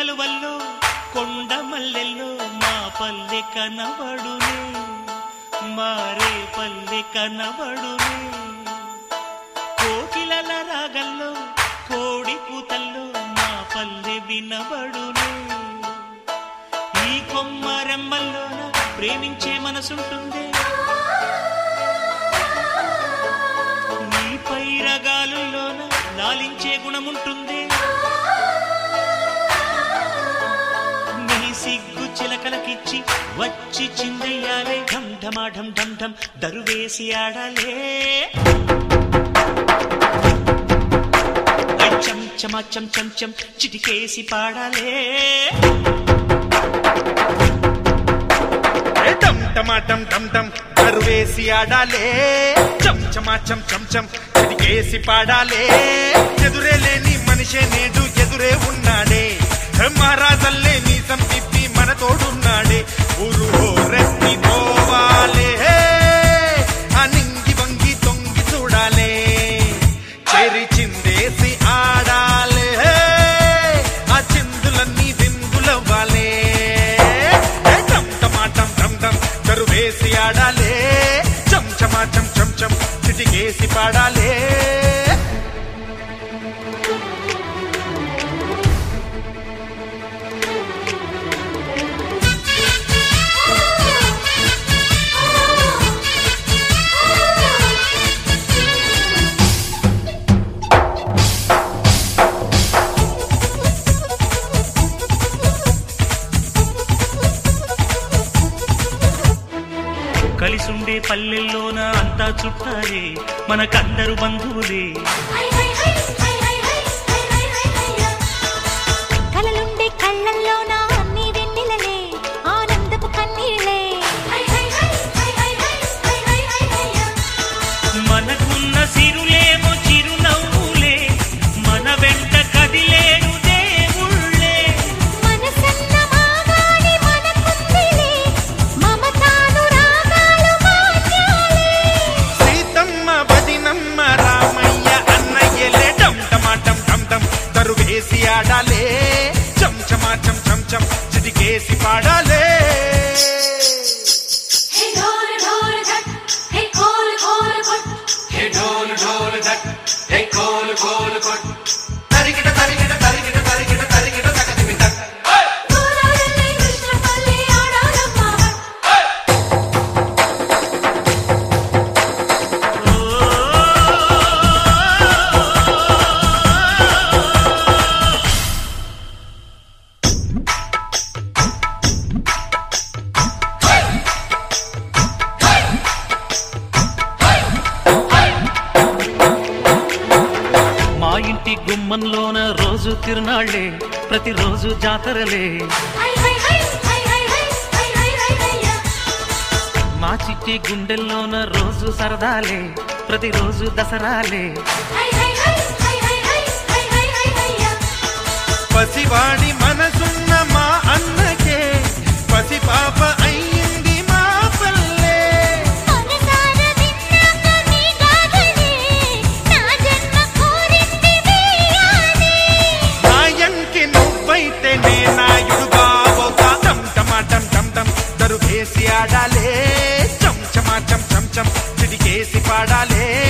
కలువల్లో కొండ మల్లెల్లో మా పల్లె కనబడునే మారే పల్లె కనబడునే కోకిల రాగల్లో కోడి కూతల్లో మా పల్లె వినబడునే ఈ కొమ్మరెమ్మల్లోన ప్రేమించే మనసుంటుంది. నీ పైరగాలుల్లోన లాలించే గుణముంటుందే. చిలకలకిచ్చి వచ్చి చిందయ్యాలే. ఢం ఢమా ఢం ఢం ఢం దరువేసి ఆడాలే. ఐ చం చమా చం చం చం చిటికేసి పాడాలే. ఏ టమ్ టమా టమ్ టమ్ కరువేసి ఆడాలే. చం చమా చం చం చం చిటికేసి పాడాలే. ఎదురే లేని మనిషే నేడు ఎదురే ఉన్నాడే. మహారాజల్లే నీ సంపి తోడున్నాడే. ఊరు రెత్తి పోవాలే. అనింగి వంగి తొంగి చూడాలే. చెరి చిందేసి ఆడాలే. ఆ చిందులన్నీ దిందులవ్వాలే ఏ టమ్ టమా టమ్ టమ్ టమ్ ఆడాలే. చం చమా చం చం చిటికేసి పాడాలే. కలిసుండే పల్లెల్లోన అంతా చుట్టాలే మనకందరు బంధువులే. కరువేసి ఆడాలే. చం చమా చం చం చం చిటికేసి పాడాలి. ఖమ్మంలోన రోజు తిరునాళ్ళే ప్రతిరోజు జాతరలే మా చిట్టి గుండెల్లోన రోజు సరదాలే ప్రతిరోజు దసరాలే పసివాడి మనసున్న మా అన్నకే పసి పాప చేసి పాడాలే.